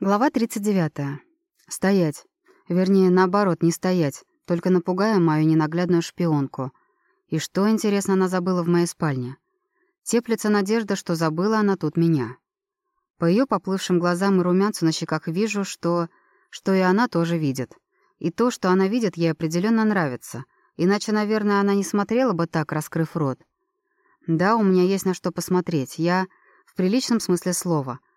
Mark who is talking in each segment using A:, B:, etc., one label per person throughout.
A: Глава 39. Стоять. Вернее, наоборот, не стоять, только напугая мою ненаглядную шпионку. И что, интересно, она забыла в моей спальне? Теплится надежда, что забыла она тут меня. По ее поплывшим глазам и румянцу на щеках вижу, что... что и она тоже видит. И то, что она видит, ей определенно нравится. Иначе, наверное, она не смотрела бы так, раскрыв рот. Да, у меня есть на что посмотреть. Я... в приличном смысле слова —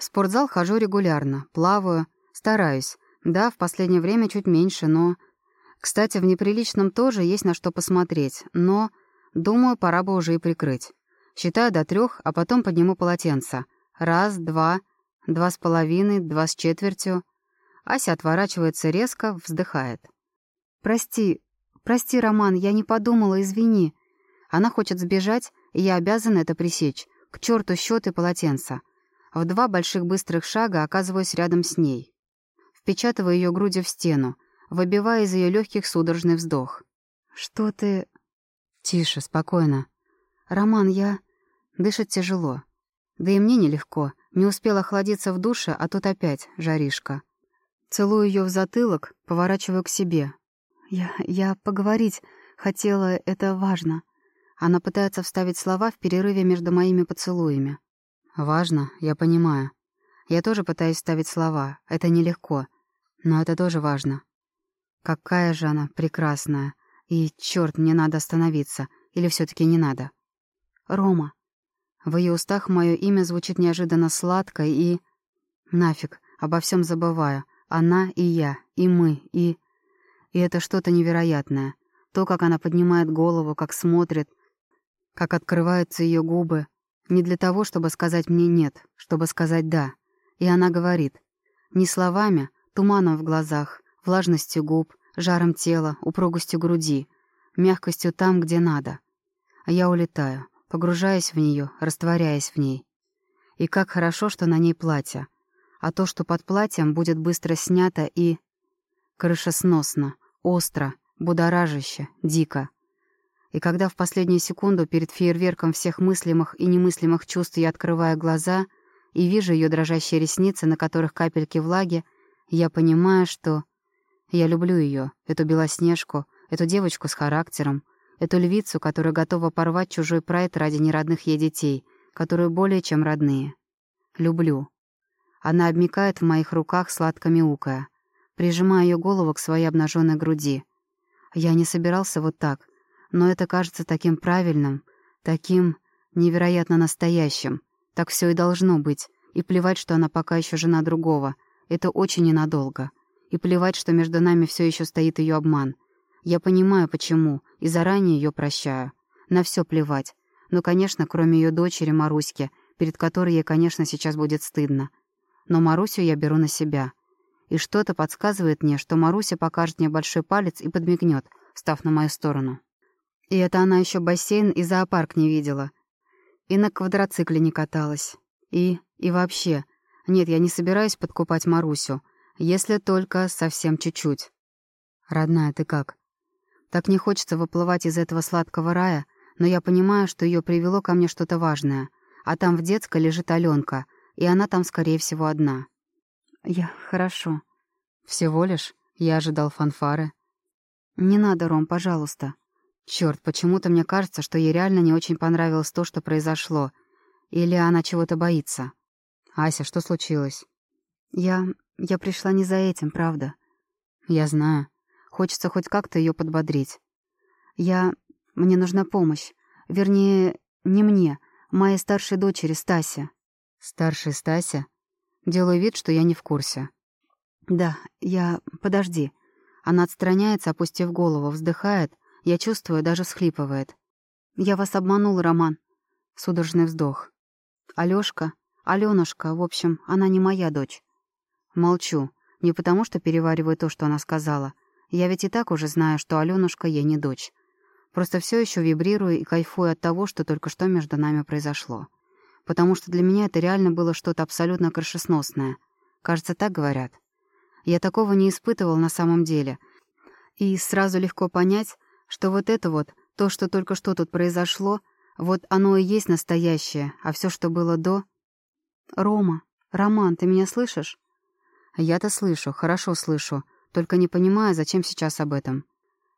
A: в спортзал хожу регулярно, плаваю, стараюсь. Да, в последнее время чуть меньше, но... Кстати, в неприличном тоже есть на что посмотреть, но... Думаю, пора бы уже и прикрыть. Считаю до трех, а потом подниму полотенце. Раз, два, два с половиной, два с четвертью. Ася отворачивается резко, вздыхает. «Прости, прости, Роман, я не подумала, извини. Она хочет сбежать, и я обязана это пресечь. К черту счет и полотенца. В два больших быстрых шага оказываюсь рядом с ней. Впечатываю ее грудью в стену, выбивая из ее легких судорожный вздох. «Что ты...» «Тише, спокойно. Роман, я...» Дышит тяжело. Да и мне нелегко. Не успел охладиться в душе, а тут опять жаришка. Целую ее в затылок, поворачиваю к себе. «Я... я поговорить хотела, это важно». Она пытается вставить слова в перерыве между моими поцелуями. «Важно, я понимаю. Я тоже пытаюсь ставить слова. Это нелегко. Но это тоже важно. Какая же она прекрасная. И, черт, мне надо остановиться. Или все таки не надо? Рома. В ее устах мое имя звучит неожиданно сладко и... Нафиг, обо всем забываю. Она и я, и мы, и... И это что-то невероятное. То, как она поднимает голову, как смотрит, как открываются ее губы, не для того, чтобы сказать мне «нет», чтобы сказать «да». И она говорит. Не словами, туманом в глазах, влажностью губ, жаром тела, упругостью груди, мягкостью там, где надо. А я улетаю, погружаясь в нее, растворяясь в ней. И как хорошо, что на ней платье. А то, что под платьем, будет быстро снято и... Крышесносно, остро, будоражище, дико. И когда в последнюю секунду перед фейерверком всех мыслимых и немыслимых чувств я открываю глаза и вижу ее дрожащие ресницы, на которых капельки влаги, я понимаю, что... Я люблю ее, эту белоснежку, эту девочку с характером, эту львицу, которая готова порвать чужой прайд ради неродных ей детей, которые более чем родные. Люблю. Она обмикает в моих руках, сладко мяукая. Прижимаю ее голову к своей обнаженной груди. Я не собирался вот так, но это кажется таким правильным, таким невероятно настоящим. Так все и должно быть. И плевать, что она пока еще жена другого. Это очень ненадолго. И плевать, что между нами все еще стоит ее обман. Я понимаю, почему, и заранее ее прощаю. На все плевать. Но, конечно, кроме ее дочери Маруськи, перед которой ей, конечно, сейчас будет стыдно. Но Марусю я беру на себя. И что-то подсказывает мне, что Маруся покажет мне большой палец и подмигнет, став на мою сторону. И это она еще бассейн и зоопарк не видела. И на квадроцикле не каталась. И... и вообще. Нет, я не собираюсь подкупать Марусю. Если только совсем чуть-чуть. Родная, ты как? Так не хочется выплывать из этого сладкого рая, но я понимаю, что ее привело ко мне что-то важное. А там в детской лежит Аленка, и она там, скорее всего, одна. Я... хорошо. Всего лишь? Я ожидал фанфары. Не надо, Ром, пожалуйста. Черт, почему-то мне кажется, что ей реально не очень понравилось то, что произошло. Или она чего-то боится. «Ася, что случилось?» «Я... я пришла не за этим, правда». «Я знаю. Хочется хоть как-то ее подбодрить. Я... мне нужна помощь. Вернее, не мне, моей старшей дочери Стасе». «Старшая Стася?» Делаю вид, что я не в курсе. «Да, я... подожди». Она отстраняется, опустив голову, вздыхает, я чувствую, даже схлипывает. «Я вас обманул, Роман». Судорожный вздох. «Алёшка, Алёнушка, в общем, она не моя дочь». Молчу. Не потому, что перевариваю то, что она сказала. Я ведь и так уже знаю, что Алёнушка ей не дочь. Просто все еще вибрирую и кайфую от того, что только что между нами произошло. Потому что для меня это реально было что-то абсолютно крышесносное. Кажется, так говорят. Я такого не испытывал на самом деле. И сразу легко понять, что вот это вот, то, что только что тут произошло, вот оно и есть настоящее, а все, что было до... Рома, Роман, ты меня слышишь? Я-то слышу, хорошо слышу, только не понимаю, зачем сейчас об этом.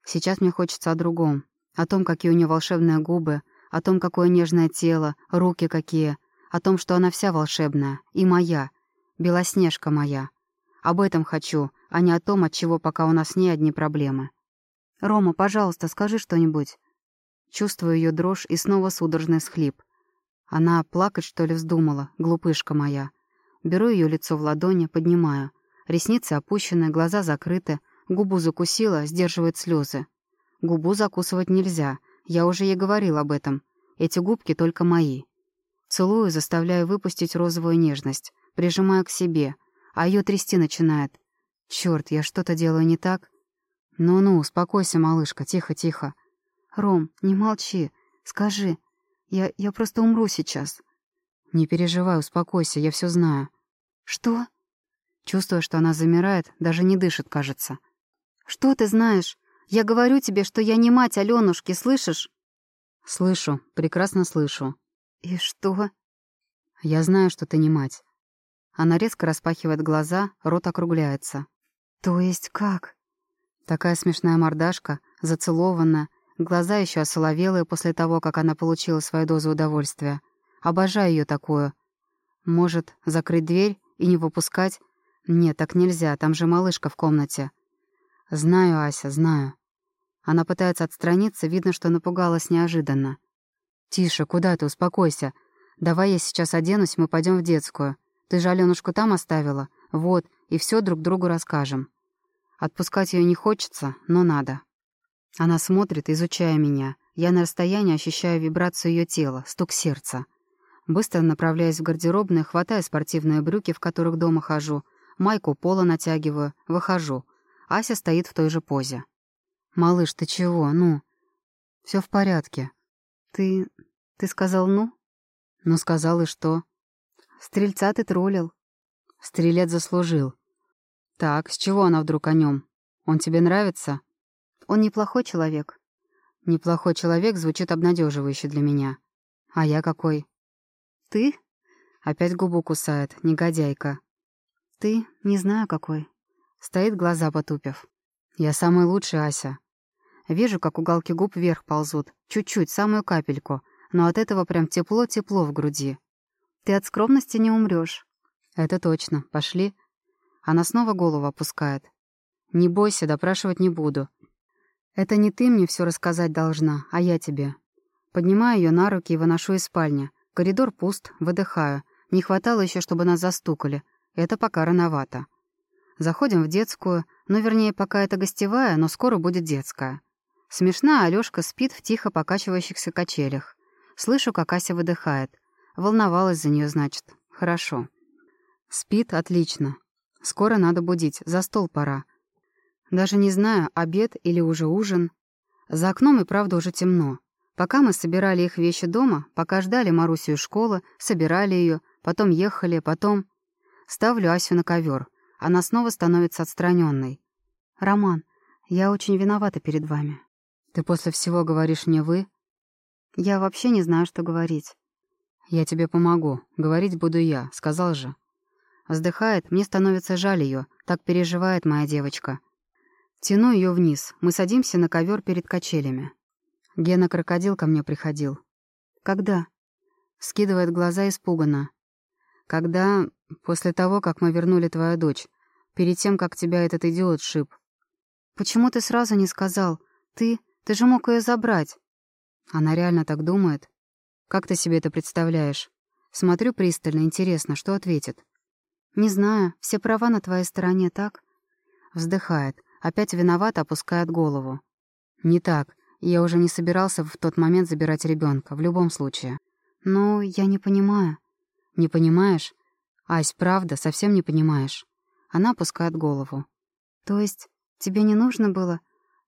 A: Сейчас мне хочется о другом. О том, какие у нее волшебные губы, о том, какое нежное тело, руки какие, о том, что она вся волшебная, и моя, белоснежка моя. Об этом хочу, а не о том, от чего пока у нас с ней одни проблемы. «Рома, пожалуйста, скажи что-нибудь». Чувствую ее дрожь и снова судорожный схлип. Она плакать, что ли, вздумала, глупышка моя. Беру ее лицо в ладони, поднимаю. Ресницы опущены, глаза закрыты, губу закусила, сдерживает слезы. Губу закусывать нельзя, я уже ей говорил об этом. Эти губки только мои. Целую, заставляю выпустить розовую нежность, прижимаю к себе, а ее трясти начинает. Черт, я что-то делаю не так? Ну-ну, успокойся, малышка, тихо-тихо. Ром, не молчи, скажи. Я, я просто умру сейчас. Не переживай, успокойся, я все знаю. Что? Чувствуя, что она замирает, даже не дышит, кажется. Что ты знаешь? Я говорю тебе, что я не мать Алёнушки, слышишь? Слышу, прекрасно слышу. И что? Я знаю, что ты не мать. Она резко распахивает глаза, рот округляется. То есть как? Такая смешная мордашка, зацелованная, глаза еще осоловелые после того, как она получила свою дозу удовольствия. Обожаю ее такую. Может, закрыть дверь и не выпускать? Нет, так нельзя, там же малышка в комнате. Знаю, Ася, знаю. Она пытается отстраниться, видно, что напугалась неожиданно. «Тише, куда ты? Успокойся. Давай я сейчас оденусь, мы пойдем в детскую. Ты же Алёнушку там оставила? Вот, и все друг другу расскажем». Отпускать ее не хочется, но надо. Она смотрит, изучая меня. Я на расстоянии ощущаю вибрацию ее тела, стук сердца. Быстро направляюсь в гардеробную, хватаю спортивные брюки, в которых дома хожу, майку пола натягиваю, выхожу. Ася стоит в той же позе. «Малыш, ты чего? Ну?» Все в порядке. Ты... ты сказал «ну»?» «Ну, сказал и что?» «Стрельца ты троллил». Стрелец заслужил. «Так, с чего она вдруг о нем? Он тебе нравится?» «Он неплохой человек». «Неплохой человек» звучит обнадеживающе для меня. «А я какой?» «Ты?» Опять губу кусает, негодяйка. «Ты? Не знаю, какой». Стоит глаза потупив. «Я самый лучший, Ася. Вижу, как уголки губ вверх ползут. Чуть-чуть, самую капельку. Но от этого прям тепло-тепло в груди. Ты от скромности не умрёшь. Это точно. Пошли. Она снова голову опускает. Не бойся, допрашивать не буду. Это не ты мне всё рассказать должна, а я тебе. Поднимаю её на руки и выношу из спальни. Коридор пуст, выдыхаю. Не хватало ещё, чтобы нас застукали. Это пока рановато. Заходим в детскую, ну, вернее, пока это гостевая, но скоро будет детская. Смешная Алёшка спит в тихо покачивающихся качелях. Слышу, как Ася выдыхает. Волновалась за неё, значит. Хорошо. Спит отлично. Скоро надо будить, за стол пора. Даже не знаю, обед или уже ужин. За окном и правда уже темно. Пока мы собирали их вещи дома, пока ждали Марусю из школы, собирали её, потом ехали, потом... Ставлю Асю на ковер. Она снова становится отстраненной. «Роман, я очень виновата перед вами. Ты после всего говоришь мне «вы»? Я вообще не знаю, что говорить. Я тебе помогу. Говорить буду я, сказал же. Вздыхает, мне становится жаль ее, так переживает моя девочка. Тяну ее вниз, мы садимся на ковер перед качелями. Гена крокодил ко мне приходил. Когда? Скидывает глаза испуганно. Когда... После того, как мы вернули твою дочь. Перед тем, как тебя этот идиот шип. Почему ты сразу не сказал? Ты... Ты же мог ее забрать. Она реально так думает? Как ты себе это представляешь? Смотрю пристально, интересно, что ответит. Не знаю, все права на твоей стороне, так? Вздыхает, опять виноват, опускает голову. Не так. Я уже не собирался в тот момент забирать ребенка, в любом случае. Ну, я не понимаю. Не понимаешь? Ась, правда, совсем не понимаешь. Она опускает голову. То есть тебе не нужно было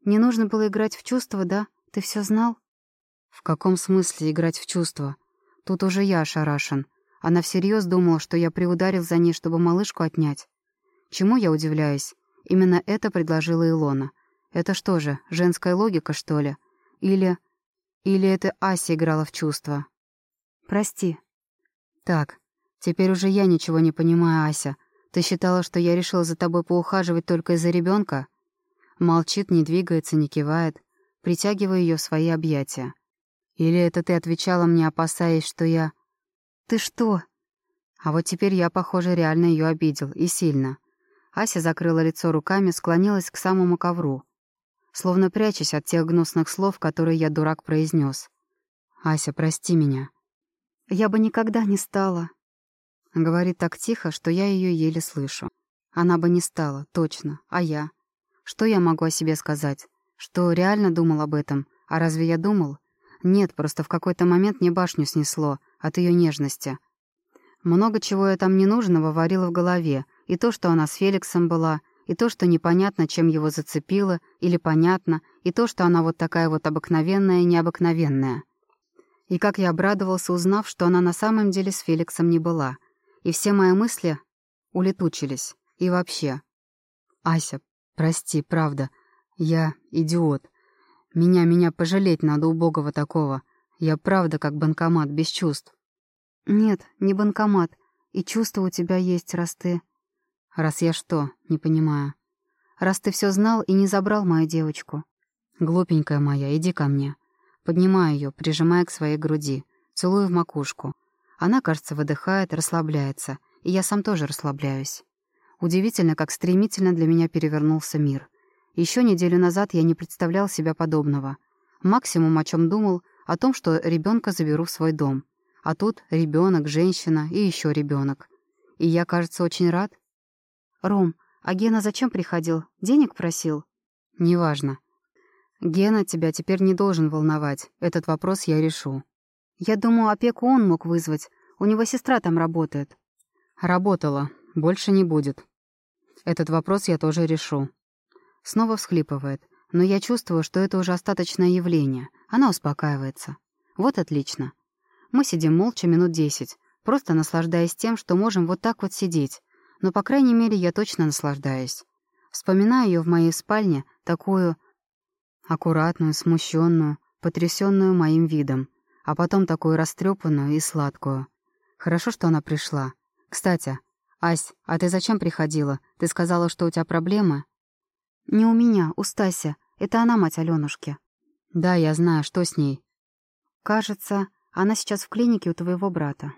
A: не нужно было играть в чувства, да? Ты все знал? В каком смысле играть в чувства? Тут уже я ошарашен. Она всерьез думала, что я приударил за ней, чтобы малышку отнять. Чему я удивляюсь? Именно это предложила Илона. Это что же, женская логика, что ли? Или... Или это Ася играла в чувства? Прости. Так, теперь уже я ничего не понимаю, Ася. Ты считала, что я решила за тобой поухаживать только из-за ребенка? Молчит, не двигается, не кивает. Притягиваю ее в свои объятия. Или это ты отвечала мне, опасаясь, что я... Ты что? А вот теперь я, похоже, реально ее обидел. И сильно. Ася закрыла лицо руками, склонилась к самому ковру. Словно прячась от тех гнусных слов, которые я, дурак, произнес. «Ася, прости меня». «Я бы никогда не стала», Говорит так тихо, что я ее еле слышу. Она бы не стала, точно. А я? Что я могу о себе сказать? Что реально думал об этом? А разве я думал? Нет, просто в какой-то момент мне башню снесло от ее нежности. Много чего я там ненужного варила в голове. И то, что она с Феликсом была, и то, что непонятно, чем его зацепило, или понятно, и то, что она вот такая вот обыкновенная и необыкновенная. И как я обрадовался, узнав, что она на самом деле с Феликсом не была — и все мои мысли улетучились. И вообще. Ася, прости, правда. Я идиот. Меня, меня пожалеть надо убогого такого. Я правда как банкомат, без чувств. Нет, не банкомат. И чувства у тебя есть, раз ты... Раз я что, не понимаю. Раз ты все знал и не забрал мою девочку. Глупенькая моя, иди ко мне. Поднимаю ее, прижимая к своей груди. Целую в макушку. Она, кажется, выдыхает, расслабляется, и я сам тоже расслабляюсь. Удивительно, как стремительно для меня перевернулся мир. Еще неделю назад я не представлял себя подобного. Максимум, о чем думал, о том, что ребенка заберу в свой дом. А тут ребенок, женщина и еще ребенок. И я, кажется, очень рад. «Ром, а Гена зачем приходил? Денег просил?» «Неважно. Гена тебя теперь не должен волновать. Этот вопрос я решу. Я думаю, опеку он мог вызвать. У него сестра там работает. Работала. Больше не будет. Этот вопрос я тоже решу. Снова всхлипывает. Но я чувствую, что это уже остаточное явление. Она успокаивается. Вот отлично. Мы сидим молча минут десять, просто наслаждаясь тем, что можем вот так вот сидеть. Но, по крайней мере, я точно наслаждаюсь. Вспоминаю ее в моей спальне, такую аккуратную, смущенную, потрясенную моим видом а потом такую растрепанную и сладкую. Хорошо, что она пришла. Кстати, Ась, а ты зачем приходила? Ты сказала, что у тебя проблемы? Не у меня, у Стася. Это она мать Алёнушки. Да, я знаю, что с ней. Кажется, она сейчас в клинике у твоего брата.